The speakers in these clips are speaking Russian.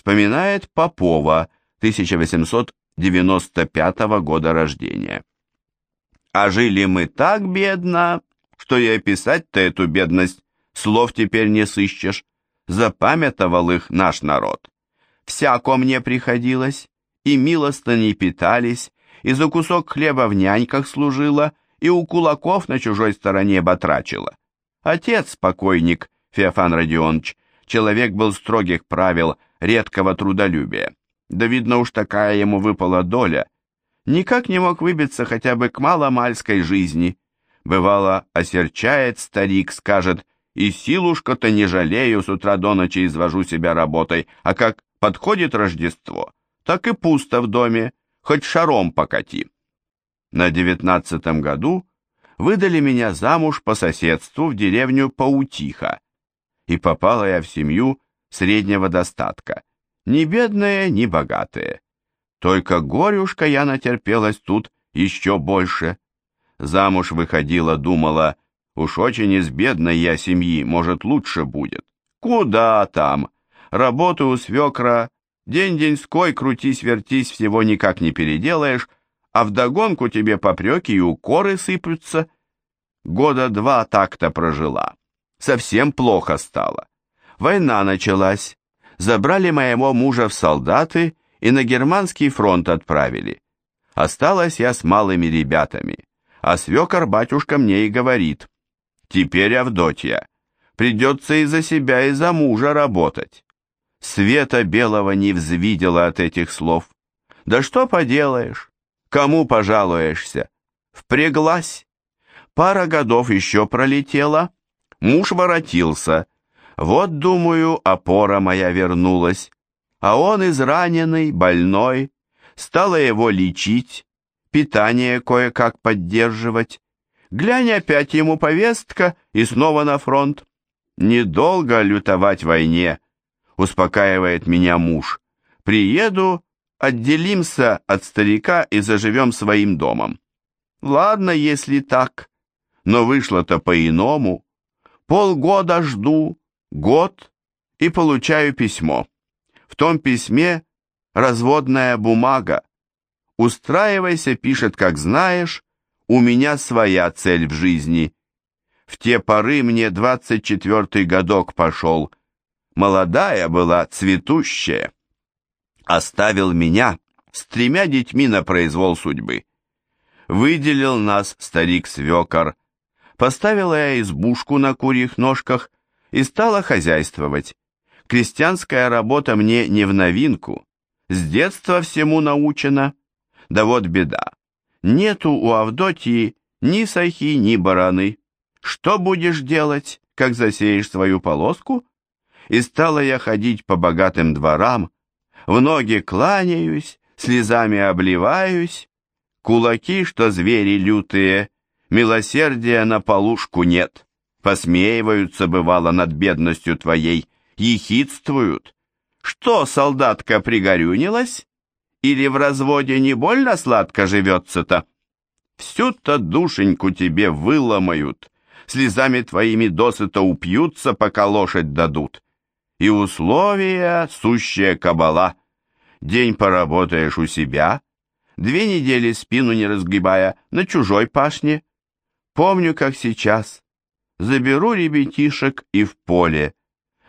вспоминает Попова, 1895 года рождения. А жили мы так бедно, что и описать-то эту бедность слов теперь не сыщешь. Запамятовал их наш народ. Всяко мне приходилось, и милостыней питались, и за кусок хлеба в няньках служила, и у кулаков на чужой стороне батрачила. Отец, покойник, Феофан Родионович, человек был строгих правил, редкого трудолюбия. Да видно уж такая ему выпала доля. Никак не мог выбиться хотя бы к маломальской жизни. Бывало, осерчает старик, скажет, и силушка-то не жалею, с утра до ночи извожу себя работой, а как подходит Рождество, так и пусто в доме, хоть шаром покати. На девятнадцатом году выдали меня замуж по соседству в деревню Паутиха, и попала я в семью среднего достатка, ни бедная, ни богатая. Только горюшка я натерпелась тут еще больше. Замуж выходила, думала, уж очень из бедной я семьи, может, лучше будет. Куда там? Работу у свекра, день-деньской, крутись-вертись, всего никак не переделаешь, а вдогонку тебе попреки и укоры сыплются. Года два так-то прожила. Совсем плохо стало. Война началась. Забрали моего мужа в солдаты и на германский фронт отправили. Осталась я с малыми ребятами, а свекор батюшка мне и говорит, «Теперь, Авдотья, придется и за себя, и за мужа работать». Света белого не взвидела от этих слов. «Да что поделаешь? Кому пожалуешься?» Впряглась. Пара годов еще пролетела, муж воротился. Вот, думаю, опора моя вернулась а он израненный, больной, стала его лечить, питание кое-как поддерживать. Глянь, опять ему повестка и снова на фронт. Недолго лютовать войне, успокаивает меня муж. Приеду, отделимся от старика и заживем своим домом. Ладно, если так, но вышло-то по-иному. Полгода жду, год, и получаю письмо. В том письме разводная бумага. Устраивайся, пишет, как знаешь, у меня своя цель в жизни. В те поры мне двадцать четвертый годок пошел. Молодая была, цветущая. Оставил меня с тремя детьми на произвол судьбы. Выделил нас старик-свекор. Поставила я избушку на курьих ножках и стала хозяйствовать. Крестьянская работа мне не в новинку, с детства всему научена. Да вот беда, нету у Авдотьи ни сахи, ни бараны. Что будешь делать, как засеешь свою полоску? И стала я ходить по богатым дворам, в ноги кланяюсь, слезами обливаюсь, кулаки, что звери лютые, милосердия на полушку нет, посмеиваются, бывало, над бедностью твоей, ехидствуют. Что, солдатка пригорюнилась? Или в разводе не больно сладко живется-то? Всю-то душеньку тебе выломают, слезами твоими досыта упьются, пока лошадь дадут. И условия — сущая кабала. День поработаешь у себя, две недели спину не разгибая на чужой пашне. Помню, как сейчас. Заберу ребятишек и в поле.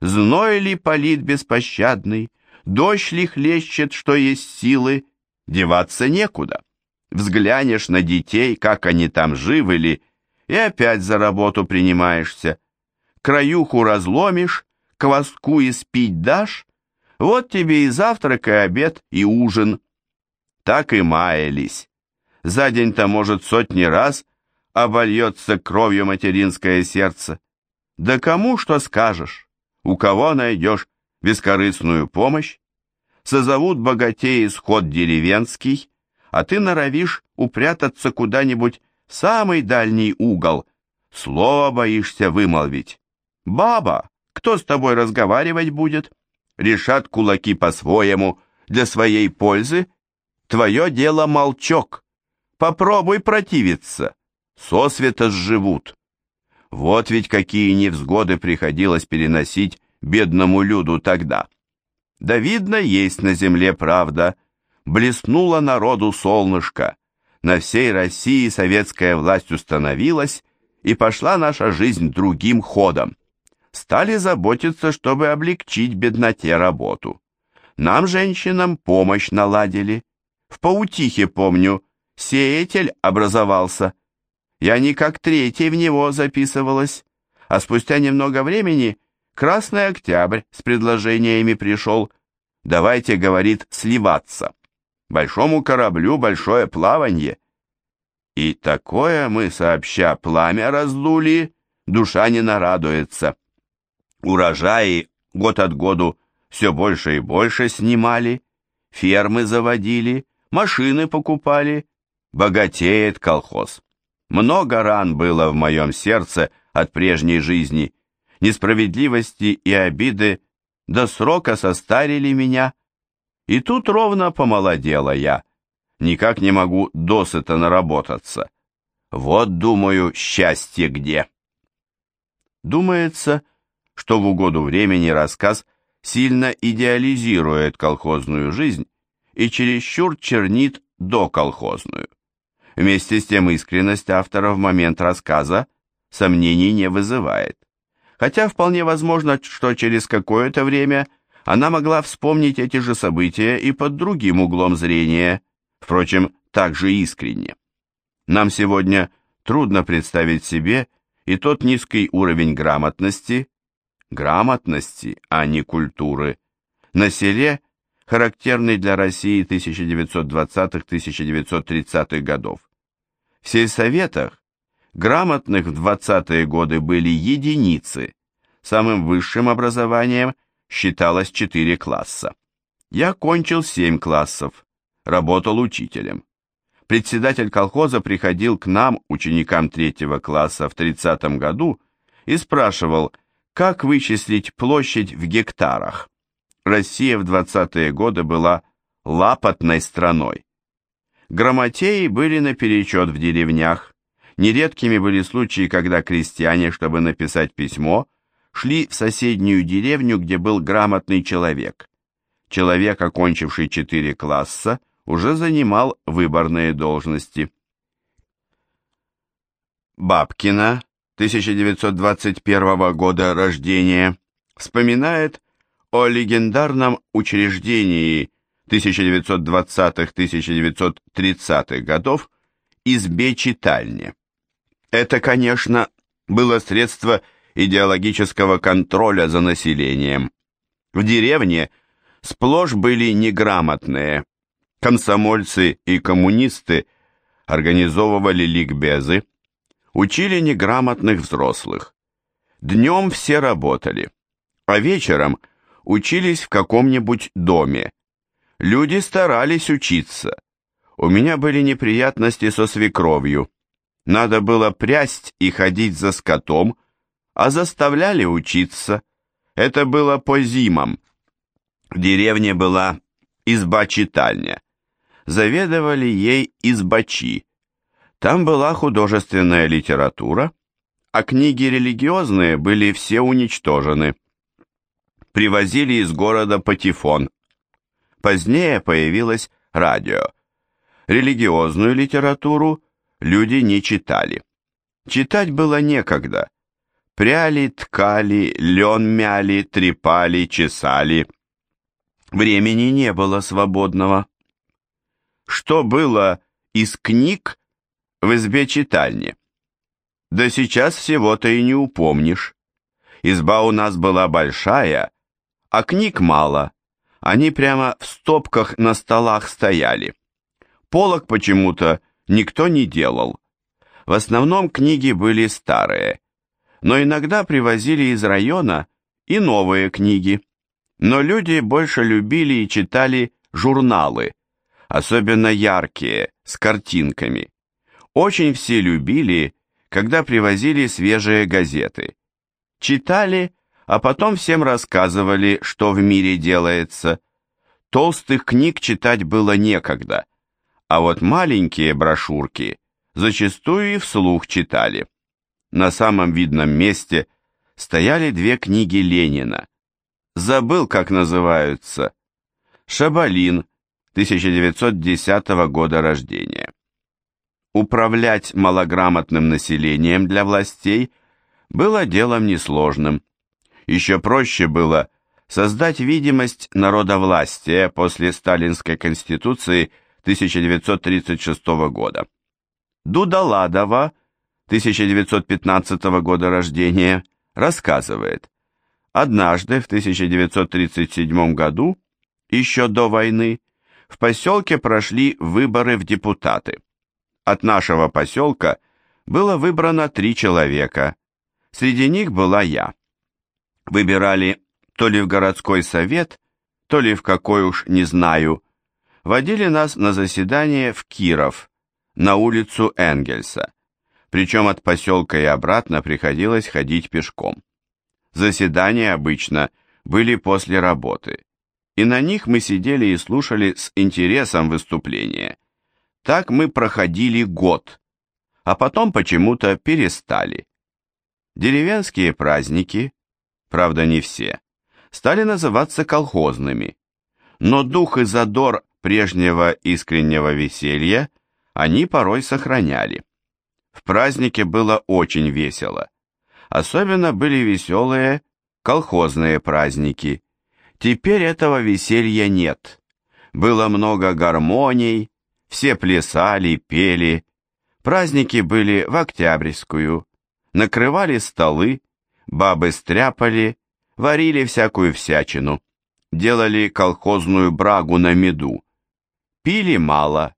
Зной ли палит беспощадный, дождь ли хлещет, что есть силы, деваться некуда. Взглянешь на детей, как они там живы ли, и опять за работу принимаешься. Краюху разломишь, кваску и спить дашь, вот тебе и завтрак, и обед, и ужин. Так и маялись. За день-то, может, сотни раз обольется кровью материнское сердце. Да кому что скажешь? У кого найдешь бескорыстную помощь? Созовут богатеи сход деревенский, а ты норовишь упрятаться куда-нибудь в самый дальний угол. Слово боишься вымолвить. Баба, кто с тобой разговаривать будет? Решат кулаки по-своему, для своей пользы. Твое дело молчок. Попробуй противиться. Сосвета сживут. Вот ведь какие невзгоды приходилось переносить бедному люду тогда. Да видно, есть на земле правда. Блеснуло народу солнышко. На всей России советская власть установилась, и пошла наша жизнь другим ходом. Стали заботиться, чтобы облегчить бедноте работу. Нам, женщинам, помощь наладили. В паутихе, помню, сеятель образовался. Я не как третий в него записывалась, а спустя немного времени Красный Октябрь с предложениями пришел. Давайте, говорит, сливаться. Большому кораблю большое плаванье. И такое мы, сообща, пламя раздули, душа не нарадуется. Урожаи год от году все больше и больше снимали, фермы заводили, машины покупали, богатеет колхоз. Много ран было в моем сердце от прежней жизни, несправедливости и обиды до срока состарили меня, и тут ровно помолодела я, никак не могу досыта наработаться. Вот, думаю, счастье где. Думается, что в угоду времени рассказ сильно идеализирует колхозную жизнь и чересчур чернит доколхозную. Вместе с тем искренность автора в момент рассказа сомнений не вызывает. Хотя вполне возможно, что через какое-то время она могла вспомнить эти же события и под другим углом зрения, впрочем, также искренне. Нам сегодня трудно представить себе и тот низкий уровень грамотности, грамотности, а не культуры, на селе, характерный для России 1920-1930-х годов. В сельсоветах грамотных в 20-е годы были единицы, самым высшим образованием считалось 4 класса. Я кончил 7 классов, работал учителем. Председатель колхоза приходил к нам, ученикам третьего класса, в 30 году и спрашивал, как вычислить площадь в гектарах. Россия в 20-е годы была лапотной страной. Грамотеи были наперечет в деревнях. Нередкими были случаи, когда крестьяне, чтобы написать письмо, шли в соседнюю деревню, где был грамотный человек. Человек, окончивший четыре класса, уже занимал выборные должности. Бабкина 1921 года рождения, вспоминает о легендарном учреждении 1920-1930-х годов избе-читальне. Это, конечно, было средство идеологического контроля за населением. В деревне сплошь были неграмотные. Комсомольцы и коммунисты организовывали ликбезы, учили неграмотных взрослых. Днем все работали, а вечером учились в каком-нибудь доме. Люди старались учиться. У меня были неприятности со свекровью. Надо было прясть и ходить за скотом, а заставляли учиться. Это было по зимам. В деревне была изба-читальня. Заведовали ей избачи. Там была художественная литература, а книги религиозные были все уничтожены. Привозили из города патефон. Позднее появилось радио. Религиозную литературу люди не читали. Читать было некогда. Пряли, ткали, лен мяли, трепали, чесали. Времени не было свободного. Что было из книг, в избе читальни. Да сейчас всего-то и не упомнишь. Изба у нас была большая, а книг мало. Они прямо в стопках на столах стояли. Полок почему-то никто не делал. В основном книги были старые, но иногда привозили из района и новые книги. Но люди больше любили и читали журналы, особенно яркие, с картинками. Очень все любили, когда привозили свежие газеты. Читали, а потом всем рассказывали, что в мире делается. Толстых книг читать было некогда, а вот маленькие брошюрки зачастую и вслух читали. На самом видном месте стояли две книги Ленина забыл, как называются. Шабалин, 1910 года рождения. Управлять малограмотным населением для властей было делом несложным. Еще проще было создать видимость народовластия после Сталинской Конституции 1936 года. Дудаладова, 1915 года рождения, рассказывает, однажды в 1937 году, еще до войны, в поселке прошли выборы в депутаты. От нашего поселка было выбрано три человека, среди них была я. Выбирали то ли в городской совет, то ли в какой уж не знаю, водили нас на заседание в Киров, на улицу Энгельса, причем от поселка и обратно приходилось ходить пешком. Заседания обычно были после работы, и на них мы сидели и слушали с интересом выступления. Так мы проходили год, а потом почему-то перестали. Деревенские праздники, правда не все, стали называться колхозными, но дух и задор прежнего искреннего веселья они порой сохраняли. В празднике было очень весело. Особенно были веселые колхозные праздники. Теперь этого веселья нет. Было много гармоний, все плясали, пели. Праздники были в Октябрьскую. Накрывали столы, бабы стряпали, варили всякую всячину, делали колхозную брагу на меду. Пили мало,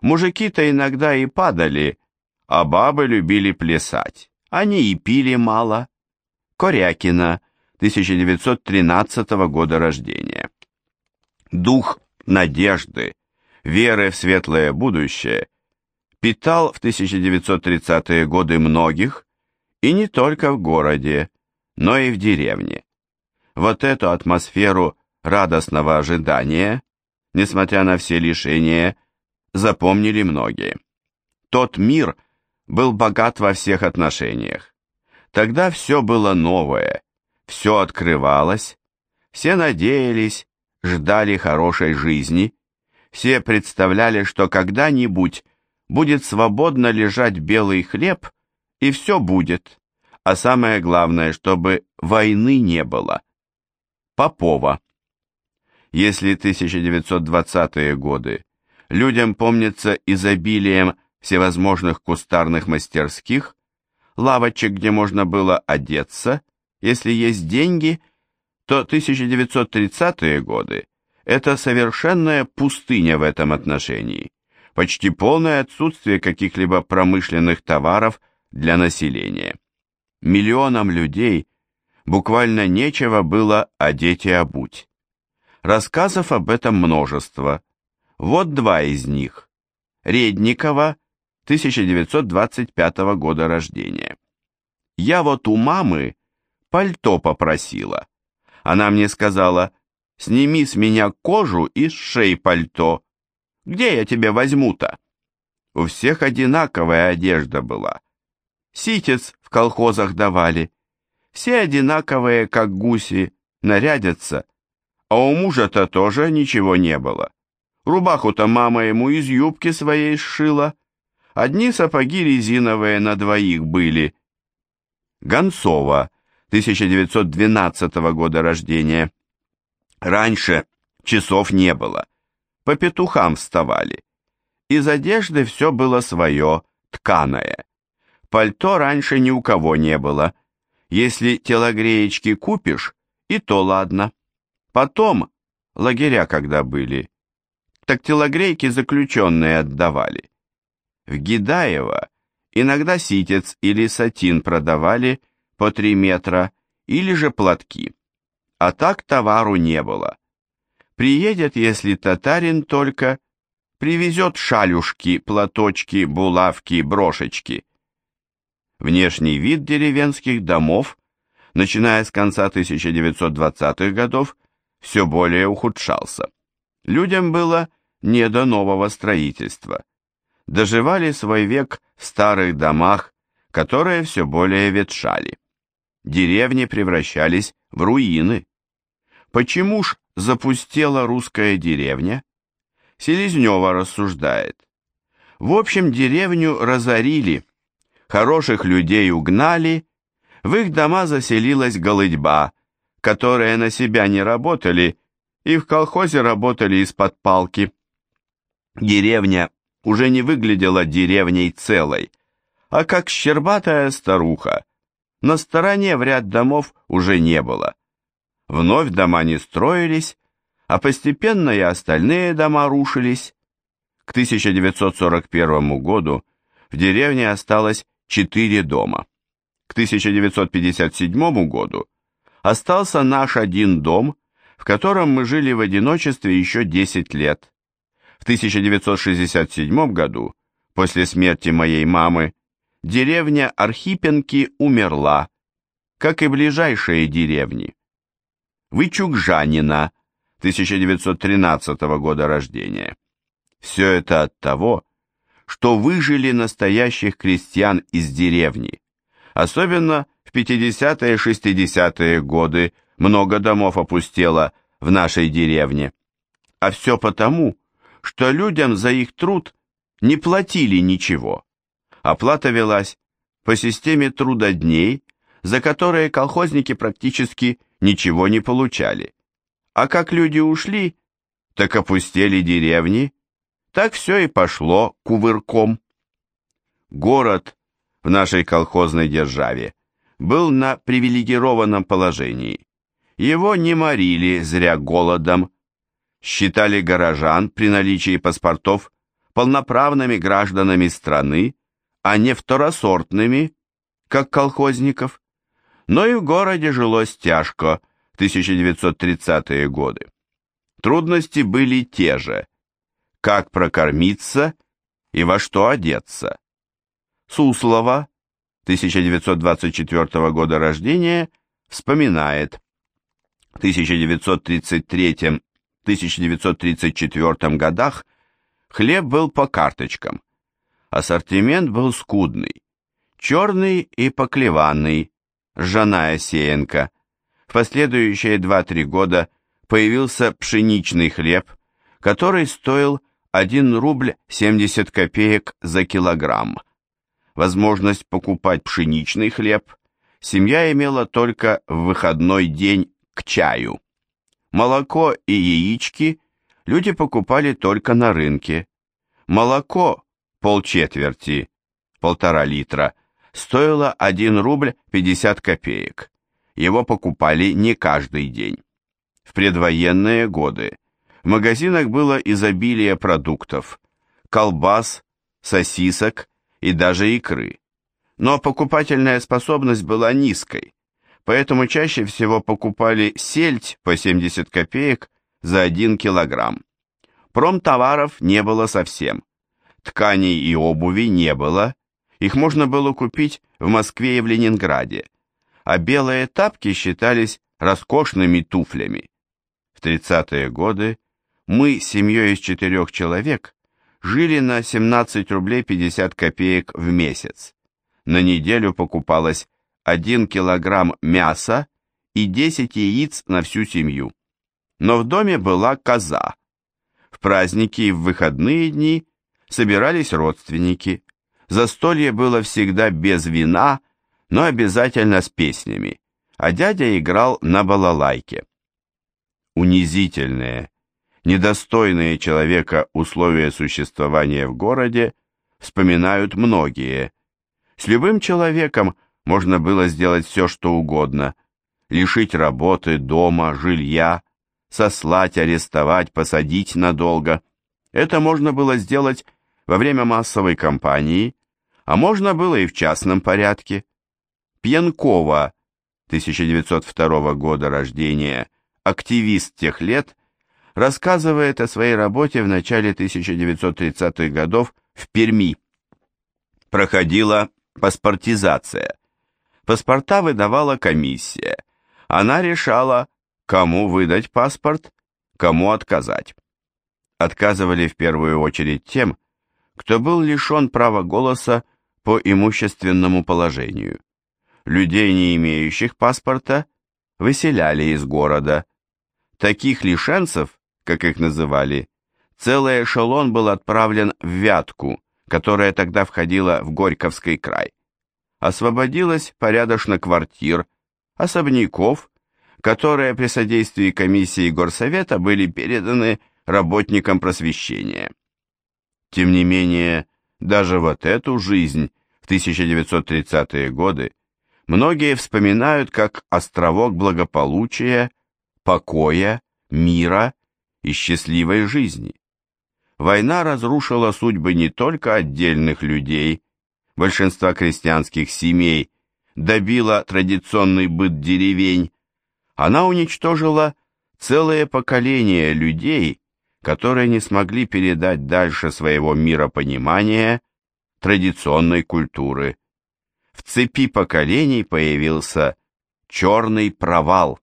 мужики-то иногда и падали, а бабы любили плясать, они и пили мало. Корякина, 1913 года рождения. Дух надежды, веры в светлое будущее питал в 1930-е годы многих, и не только в городе, но и в деревне. Вот эту атмосферу радостного ожидания, несмотря на все лишения, запомнили многие. Тот мир был богат во всех отношениях. Тогда все было новое, все открывалось, все надеялись, ждали хорошей жизни, все представляли, что когда-нибудь будет свободно лежать белый хлеб, и все будет, а самое главное, чтобы войны не было. Попова. Если 1920-е годы людям помнятся изобилием всевозможных кустарных мастерских, лавочек, где можно было одеться, если есть деньги, то 1930-е годы – это совершенная пустыня в этом отношении, почти полное отсутствие каких-либо промышленных товаров для населения. Миллионам людей – буквально нечего было одеть и обуть. Рассказов об этом множество. Вот два из них. Редникова, 1925 года рождения. Я вот у мамы пальто попросила. Она мне сказала, сними с меня кожу и сшей пальто. Где я тебе возьму-то? У всех одинаковая одежда была. Ситец в колхозах давали. Все одинаковые, как гуси, нарядятся, а у мужа-то тоже ничего не было. Рубаху-то мама ему из юбки своей сшила, одни сапоги резиновые на двоих были. Гонцова, 1912 года рождения. Раньше часов не было, по петухам вставали. Из одежды все было свое, тканое. Пальто раньше ни у кого не было, если телогреечки купишь, и то ладно. Потом, лагеря когда были, так телогрейки заключенные отдавали. В Гидаево иногда ситец или сатин продавали по три метра, или же платки. А так товару не было. Приедет, если татарин только, привезет шалюшки, платочки, булавки, брошечки. Внешний вид деревенских домов, начиная с конца 1920-х годов, все более ухудшался. Людям было не до нового строительства. Доживали свой век в старых домах, которые все более ветшали. Деревни превращались в руины. Почему ж запустела русская деревня? Селезнева рассуждает. В общем, деревню разорили, хороших людей угнали, в их дома заселилась голыдьба, которые на себя не работали и в колхозе работали из-под палки. Деревня уже не выглядела деревней целой, а как щербатая старуха. На стороне в ряд домов уже не было. Вновь дома не строились, а постепенно и остальные дома рушились. К 1941 году в деревне осталось четыре дома. К 1957 году остался наш один дом, в котором мы жили в одиночестве еще 10 лет. В 1967 году, после смерти моей мамы, деревня Архипенки умерла, как и ближайшие деревни. Вычугжанина, 1913 года рождения. Все это от того, что выжили настоящих крестьян из деревни. Особенно в 50-е и 60-е годы много домов опустело в нашей деревне. А все потому, что людям за их труд не платили ничего. Оплата велась по системе трудодней, за которые колхозники практически ничего не получали. А как люди ушли, так опустели деревни, так все и пошло кувырком. Город в нашей колхозной державе был на привилегированном положении. Его не морили зря голодом, считали горожан при наличии паспортов полноправными гражданами страны, а не второсортными, как колхозников. Но и в городе жилось тяжко в 1930-е годы. Трудности были те же – как прокормиться и во что одеться. Суслова, 1924 года рождения, вспоминает. В 1933-1934 годах хлеб был по карточкам. Ассортимент был скудный. Черный и поклеванный, ржаная сеянка. В последующие 2-3 года появился пшеничный хлеб, который стоил 1 рубль 70 копеек за килограмм. Возможность покупать пшеничный хлеб семья имела только в выходной день к чаю. Молоко и яички люди покупали только на рынке. Молоко полчетверти, полтора литра, стоило 1 рубль 50 копеек. Его покупали не каждый день. В предвоенные годы в магазинах было изобилие продуктов, колбас, сосисок и даже икры. Но покупательная способность была низкой, поэтому чаще всего покупали сельдь по 70 копеек за 1 килограмм. Промтоваров не было совсем. Тканей и обуви не было, их можно было купить в Москве и в Ленинграде, а белые тапки считались роскошными туфлями. В 30-е годы мы, семьей из четырех человек, жили на 17 рублей 50 копеек в месяц. На неделю покупалось 1 килограмм мяса и 10 яиц на всю семью. Но в доме была коза. В праздники и в выходные дни собирались родственники. Застолье было всегда без вина, но обязательно с песнями, а дядя играл на балалайке. Унизительные, недостойные человека условия существования в городе вспоминают многие. С любым человеком можно было сделать все, что угодно. Лишить работы, дома, жилья, сослать, арестовать, посадить надолго. Это можно было сделать во время массовой кампании, а можно было и в частном порядке. Пьянкова, 1902 года рождения, активист тех лет, рассказывает о своей работе в начале 1930-х годов в Перми. Проходила паспортизация. Паспорта выдавала комиссия. Она решала, кому выдать паспорт, кому отказать. Отказывали в первую очередь тем, кто был лишен права голоса по имущественному положению. Людей, не имеющих паспорта, выселяли из города, Таких лишенцев, как их называли, целый эшелон был отправлен в Вятку, которая тогда входила в Горьковский край. Освободилось порядочно квартир, особняков, которые при содействии комиссии горсовета были переданы работникам просвещения. Тем не менее, даже вот эту жизнь в 1930-е годы многие вспоминают как островок благополучия, покоя, мира и счастливой жизни. Война разрушила судьбы не только отдельных людей, большинства крестьянских семей, добила традиционный быт деревень, она уничтожила целое поколение людей, которые не смогли передать дальше своего миропонимания, традиционной культуры. В цепи поколений появился черный провал.